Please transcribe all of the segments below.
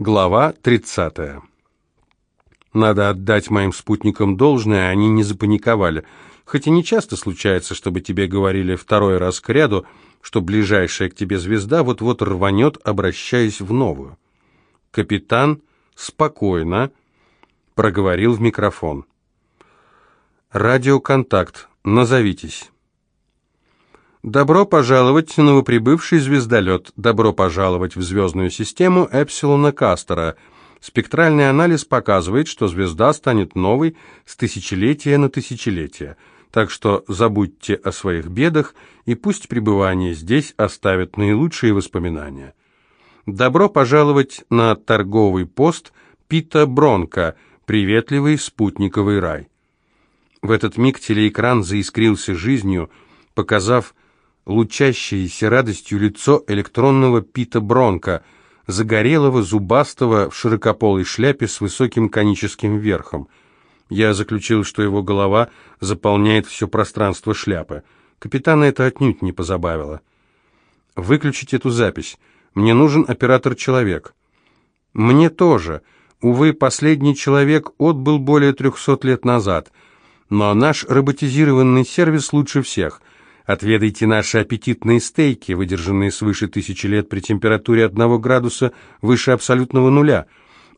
Глава 30. Надо отдать моим спутникам должное, они не запаниковали. Хоть и не часто случается, чтобы тебе говорили второй раз к ряду, что ближайшая к тебе звезда вот-вот рванет, обращаясь в новую. Капитан спокойно проговорил в микрофон. «Радиоконтакт. Назовитесь». Добро пожаловать, новоприбывший звездолет. Добро пожаловать в звездную систему Эпсилона Кастера. Спектральный анализ показывает, что звезда станет новой с тысячелетия на тысячелетие. Так что забудьте о своих бедах, и пусть пребывание здесь оставит наилучшие воспоминания. Добро пожаловать на торговый пост Пита Бронка, приветливый спутниковый рай. В этот миг телеэкран заискрился жизнью, показав лучащееся радостью лицо электронного Пита Бронка, загорелого, зубастого, в широкополой шляпе с высоким коническим верхом. Я заключил, что его голова заполняет все пространство шляпы. Капитана это отнюдь не позабавило. «Выключить эту запись. Мне нужен оператор-человек». «Мне тоже. Увы, последний человек отбыл более трехсот лет назад. Но наш роботизированный сервис лучше всех». Отведайте наши аппетитные стейки, выдержанные свыше тысячи лет при температуре одного градуса выше абсолютного нуля.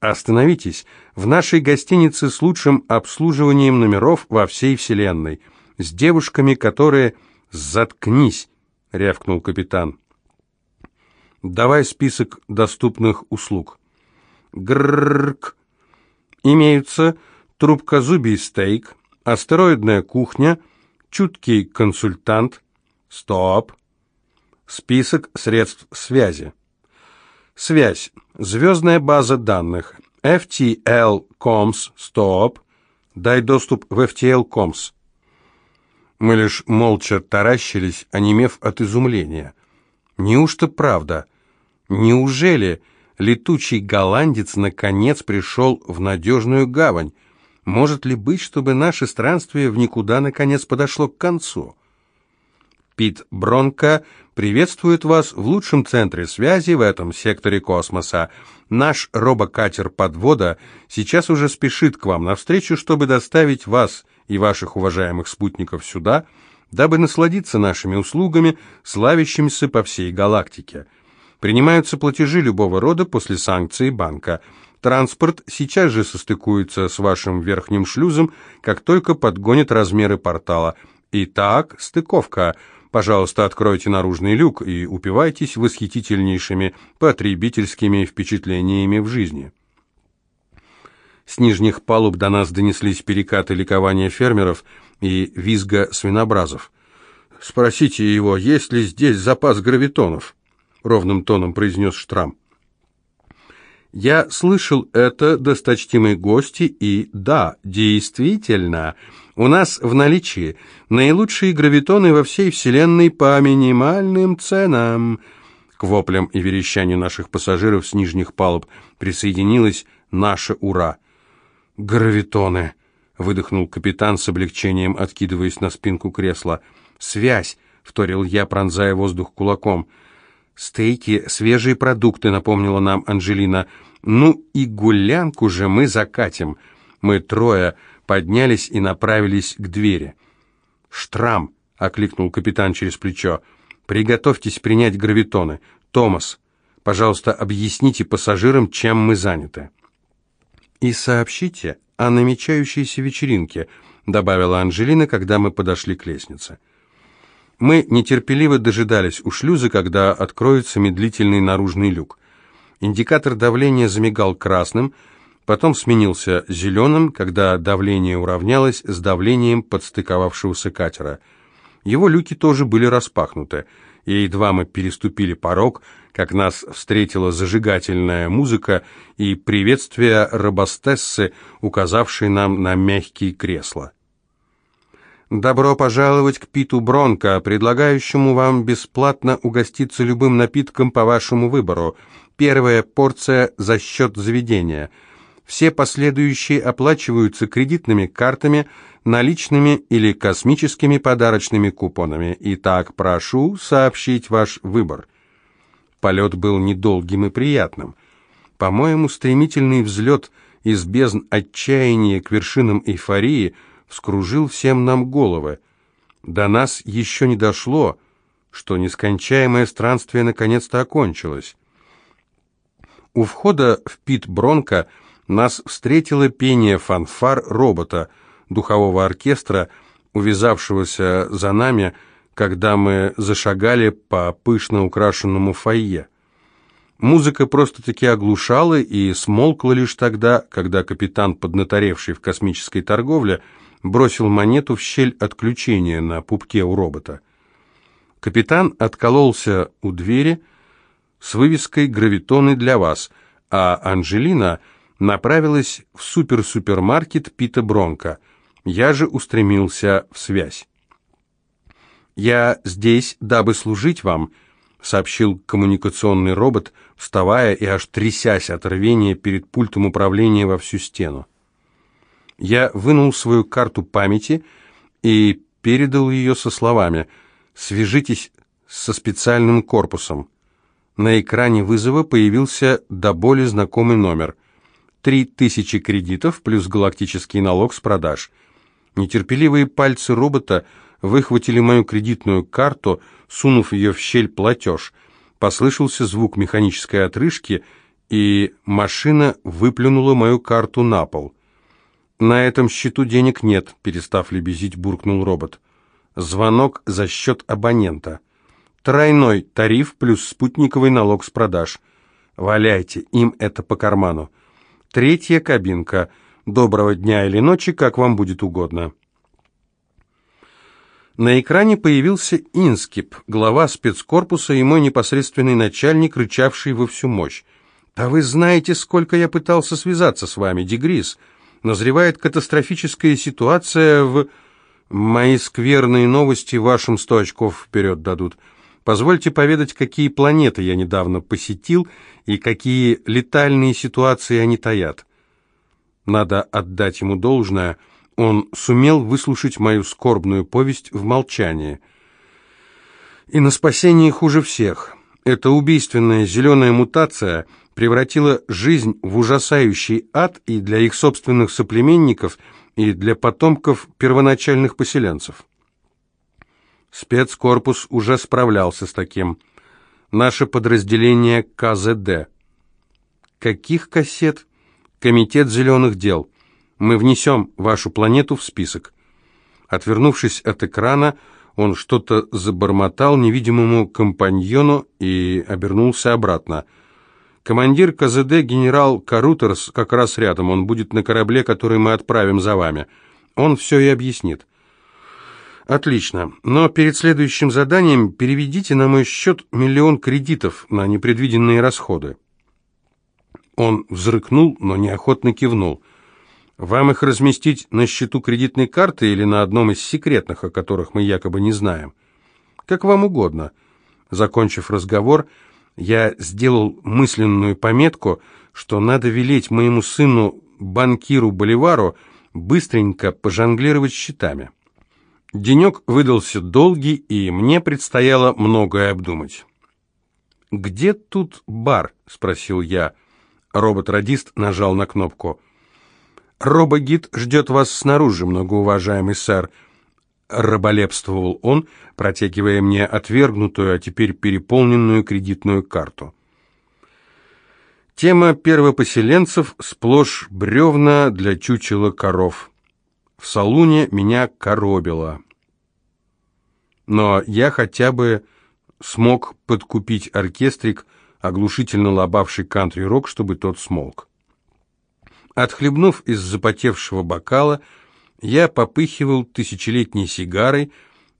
Остановитесь. В нашей гостинице с лучшим обслуживанием номеров во всей Вселенной. С девушками, которые... «Заткнись!» — рявкнул капитан. «Давай список доступных услуг». Гррррк. Имеются трубкозубий стейк, астероидная кухня — чуткий консультант. Стоп. Список средств связи. Связь. Звездная база данных. FTL-COMS. Стоп. Дай доступ в FTL-COMS. Мы лишь молча таращились, онемев от изумления. Неужто правда? Неужели летучий голландец наконец пришел в надежную гавань? Может ли быть, чтобы наше странствие в никуда наконец подошло к концу? Пит Бронко приветствует вас в лучшем центре связи в этом секторе космоса. Наш робокатер «Подвода» сейчас уже спешит к вам навстречу, чтобы доставить вас и ваших уважаемых спутников сюда, дабы насладиться нашими услугами, славящимися по всей галактике. Принимаются платежи любого рода после санкций банка – Транспорт сейчас же состыкуется с вашим верхним шлюзом, как только подгонит размеры портала. Итак, стыковка. Пожалуйста, откройте наружный люк и упивайтесь восхитительнейшими потребительскими впечатлениями в жизни. С нижних палуб до нас донеслись перекаты ликования фермеров и визга свинобразов. «Спросите его, есть ли здесь запас гравитонов?» — ровным тоном произнес Штрам. Я слышал это, досточтимые гости, и да, действительно, у нас в наличии наилучшие гравитоны во всей Вселенной по минимальным ценам. К воплям и верещанию наших пассажиров с нижних палуб присоединилось наше «Ура!». «Гравитоны!» — выдохнул капитан с облегчением, откидываясь на спинку кресла. «Связь!» — вторил я, пронзая воздух кулаком — «Стейки, свежие продукты», — напомнила нам Анжелина. «Ну и гулянку же мы закатим». Мы трое поднялись и направились к двери. «Штрам», — окликнул капитан через плечо, — «приготовьтесь принять гравитоны. Томас, пожалуйста, объясните пассажирам, чем мы заняты». «И сообщите о намечающейся вечеринке», — добавила Анжелина, когда мы подошли к лестнице. Мы нетерпеливо дожидались у шлюза, когда откроется медлительный наружный люк. Индикатор давления замигал красным, потом сменился зеленым, когда давление уравнялось с давлением подстыковавшегося катера. Его люки тоже были распахнуты, и едва мы переступили порог, как нас встретила зажигательная музыка и приветствие робостессы, указавшей нам на мягкие кресла. «Добро пожаловать к Питу Бронко, предлагающему вам бесплатно угоститься любым напитком по вашему выбору. Первая порция за счет заведения. Все последующие оплачиваются кредитными картами, наличными или космическими подарочными купонами. Итак, прошу сообщить ваш выбор». Полет был недолгим и приятным. По-моему, стремительный взлет из бездн отчаяния к вершинам эйфории вскружил всем нам головы. До нас еще не дошло, что нескончаемое странствие наконец-то окончилось. У входа в пит Бронко нас встретило пение фанфар робота, духового оркестра, увязавшегося за нами, когда мы зашагали по пышно украшенному фойе. Музыка просто-таки оглушала и смолкла лишь тогда, когда капитан, поднаторевший в космической торговле, бросил монету в щель отключения на пупке у робота. Капитан откололся у двери с вывеской «Гравитоны для вас», а Анжелина направилась в супер-супермаркет Пита Бронко. Я же устремился в связь. «Я здесь, дабы служить вам», — сообщил коммуникационный робот, вставая и аж трясясь от рвения перед пультом управления во всю стену. Я вынул свою карту памяти и передал ее со словами «Свяжитесь со специальным корпусом». На экране вызова появился до боли знакомый номер. Три тысячи кредитов плюс галактический налог с продаж. Нетерпеливые пальцы робота выхватили мою кредитную карту, сунув ее в щель платеж. Послышался звук механической отрыжки, и машина выплюнула мою карту на пол. «На этом счету денег нет», — перестав лебезить, буркнул робот. «Звонок за счет абонента». Тройной тариф плюс спутниковый налог с продаж. Валяйте, им это по карману. Третья кабинка. Доброго дня или ночи, как вам будет угодно. На экране появился Инскип, глава спецкорпуса и мой непосредственный начальник, рычавший во всю мощь. «А вы знаете, сколько я пытался связаться с вами, Дегрис? Назревает катастрофическая ситуация в...» «Мои скверные новости вашим сто очков вперед дадут». Позвольте поведать, какие планеты я недавно посетил и какие летальные ситуации они таят. Надо отдать ему должное, он сумел выслушать мою скорбную повесть в молчании. И на спасение хуже всех. Эта убийственная зеленая мутация превратила жизнь в ужасающий ад и для их собственных соплеменников, и для потомков первоначальных поселенцев. Спецкорпус уже справлялся с таким. Наше подразделение КЗД. Каких кассет? Комитет зеленых дел. Мы внесем вашу планету в список. Отвернувшись от экрана, он что-то забормотал невидимому компаньону и обернулся обратно. Командир КЗД генерал Карутерс как раз рядом, он будет на корабле, который мы отправим за вами. Он все и объяснит. Отлично. Но перед следующим заданием переведите на мой счет миллион кредитов на непредвиденные расходы. Он взрыкнул, но неохотно кивнул. Вам их разместить на счету кредитной карты или на одном из секретных, о которых мы якобы не знаем? Как вам угодно. Закончив разговор, я сделал мысленную пометку, что надо велеть моему сыну, банкиру Боливару, быстренько пожонглировать счетами. Денек выдался долгий, и мне предстояло многое обдумать. «Где тут бар?» — спросил я. Робот-радист нажал на кнопку. «Робогид ждет вас снаружи, многоуважаемый сэр», — раболепствовал он, протягивая мне отвергнутую, а теперь переполненную кредитную карту. Тема первопоселенцев сплошь бревна для чучела коров. В салуне меня коробило но я хотя бы смог подкупить оркестрик, оглушительно лобавший кантри-рок, чтобы тот смолк. Отхлебнув из запотевшего бокала, я попыхивал тысячелетней сигарой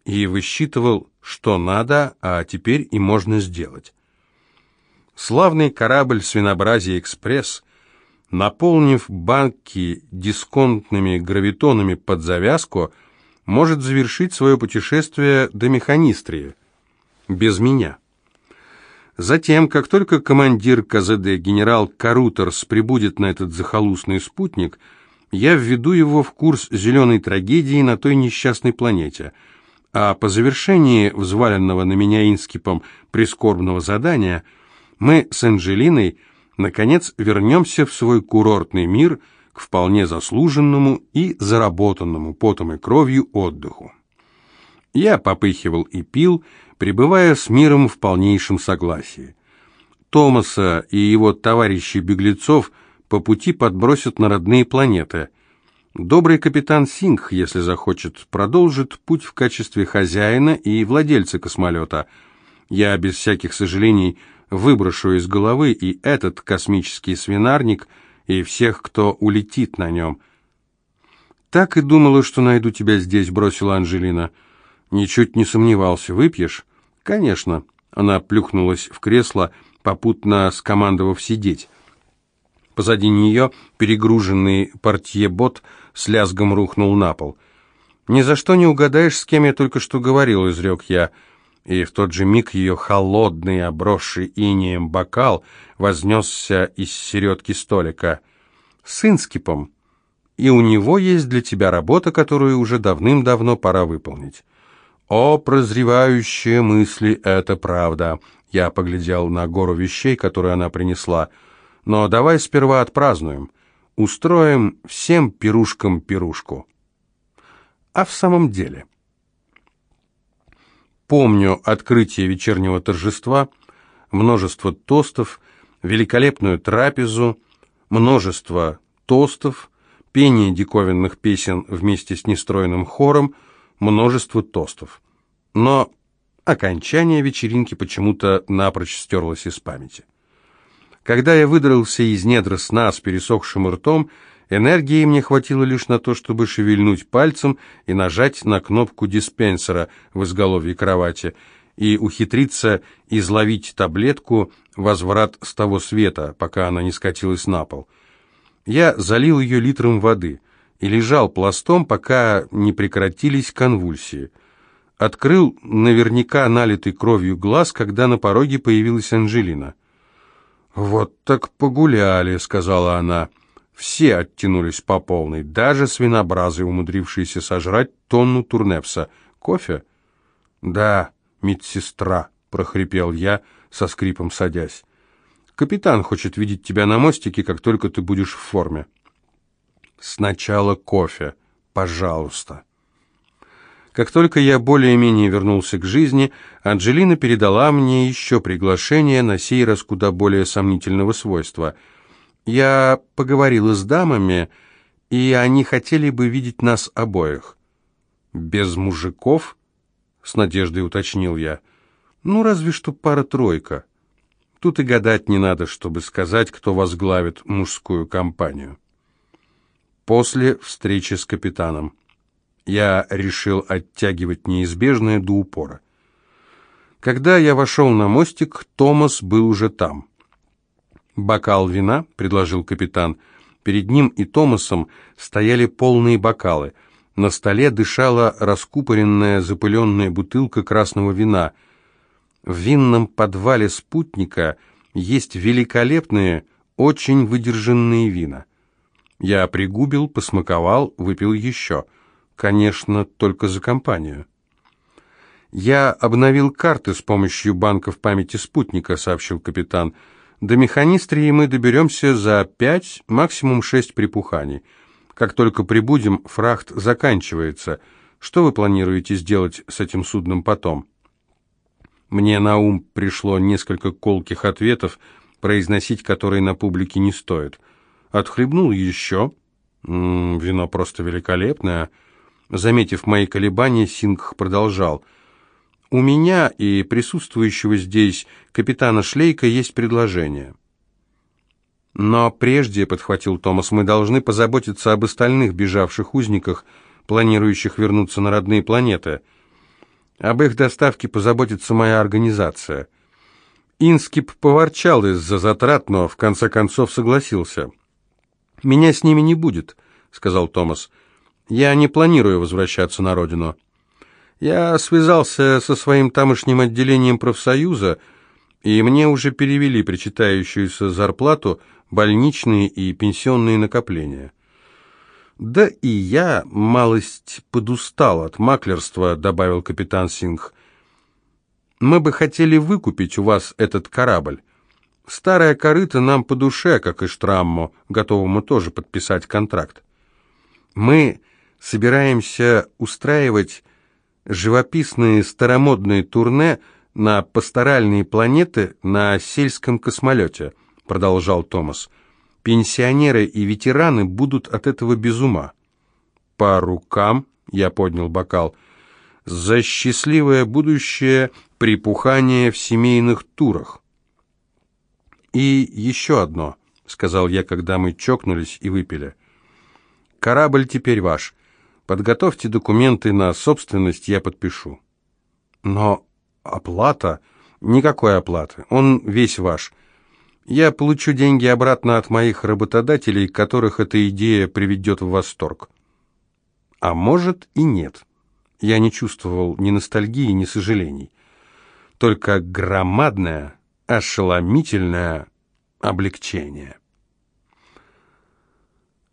и высчитывал, что надо, а теперь и можно сделать. Славный корабль «Свинообразие Экспресс», наполнив банки дисконтными гравитонами под завязку, может завершить свое путешествие до Механистрии. Без меня. Затем, как только командир КЗД генерал Карутерс прибудет на этот захолустный спутник, я введу его в курс зеленой трагедии на той несчастной планете. А по завершении взваленного на меня Инскипом прискорбного задания мы с Анжелиной наконец вернемся в свой курортный мир к вполне заслуженному и заработанному потом и кровью отдыху. Я попыхивал и пил, пребывая с миром в полнейшем согласии. Томаса и его товарищей-беглецов по пути подбросят на родные планеты. Добрый капитан Сингх, если захочет, продолжит путь в качестве хозяина и владельца космолета. Я без всяких сожалений выброшу из головы и этот космический свинарник, и всех, кто улетит на нем. «Так и думала, что найду тебя здесь», — бросила Анжелина. «Ничуть не сомневался. Выпьешь?» «Конечно». Она плюхнулась в кресло, попутно скомандовав сидеть. Позади нее перегруженный портье-бот с лязгом рухнул на пол. «Ни за что не угадаешь, с кем я только что говорил», — изрек я и в тот же миг ее холодный, обросший инеем бокал вознесся из середки столика. «С Инскипом, и у него есть для тебя работа, которую уже давным-давно пора выполнить». «О, прозревающие мысли, это правда!» Я поглядел на гору вещей, которые она принесла. «Но давай сперва отпразднуем. Устроим всем пирушкам пирушку». А в самом деле... Помню открытие вечернего торжества, множество тостов, великолепную трапезу, множество тостов, пение диковинных песен вместе с нестроенным хором, множество тостов. Но окончание вечеринки почему-то напрочь стерлось из памяти. Когда я выдрался из недр сна с пересохшим ртом, Энергии мне хватило лишь на то, чтобы шевельнуть пальцем и нажать на кнопку диспенсера в изголовье кровати и ухитриться изловить таблетку «Возврат с того света», пока она не скатилась на пол. Я залил ее литром воды и лежал пластом, пока не прекратились конвульсии. Открыл наверняка налитый кровью глаз, когда на пороге появилась Анжелина. «Вот так погуляли», — сказала она, — все оттянулись по полной, даже свинобразы, умудрившиеся сожрать тонну турнепса. Кофе? Да, медсестра, прохрипел я, со скрипом садясь. Капитан хочет видеть тебя на мостике, как только ты будешь в форме. Сначала кофе, пожалуйста. Как только я более-менее вернулся к жизни, Анджелина передала мне еще приглашение, на сей раз куда более сомнительного свойства — я поговорила с дамами, и они хотели бы видеть нас обоих. Без мужиков? С надеждой уточнил я. Ну, разве что пара-тройка. Тут и гадать не надо, чтобы сказать, кто возглавит мужскую компанию. После встречи с капитаном я решил оттягивать неизбежное до упора. Когда я вошел на мостик, Томас был уже там. «Бокал вина?» — предложил капитан. Перед ним и Томасом стояли полные бокалы. На столе дышала раскупоренная запыленная бутылка красного вина. В винном подвале спутника есть великолепные, очень выдержанные вина. Я пригубил, посмаковал, выпил еще. Конечно, только за компанию. «Я обновил карты с помощью банков памяти спутника», — сообщил капитан. До механистрии мы доберемся за пять, максимум шесть припуханий. Как только прибудем, фрахт заканчивается. Что вы планируете сделать с этим судном потом? Мне на ум пришло несколько колких ответов, произносить которые на публике не стоит. Отхлебнул еще. М -м, вино просто великолепное. Заметив мои колебания, Сингх продолжал — у меня и присутствующего здесь капитана Шлейка есть предложение. Но прежде, — подхватил Томас, — мы должны позаботиться об остальных бежавших узниках, планирующих вернуться на родные планеты. Об их доставке позаботится моя организация. Инскип поворчал из-за затрат, но в конце концов согласился. «Меня с ними не будет», — сказал Томас. «Я не планирую возвращаться на родину». Я связался со своим тамошним отделением профсоюза, и мне уже перевели причитающуюся зарплату, больничные и пенсионные накопления. «Да и я малость подустал от маклерства», — добавил капитан Сингх. «Мы бы хотели выкупить у вас этот корабль. Старая корыта нам по душе, как и Штрамму, готовому тоже подписать контракт. Мы собираемся устраивать живописные старомодные турне на пасторальные планеты на сельском космолете, продолжал Томас. Пенсионеры и ветераны будут от этого без ума. По рукам, я поднял бокал, за счастливое будущее припухание в семейных турах. И еще одно, сказал я, когда мы чокнулись и выпили. Корабль теперь ваш. Подготовьте документы на собственность, я подпишу. Но оплата... Никакой оплаты. Он весь ваш. Я получу деньги обратно от моих работодателей, которых эта идея приведет в восторг. А может и нет. Я не чувствовал ни ностальгии, ни сожалений. Только громадное, ошеломительное облегчение.